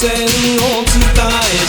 線を伝え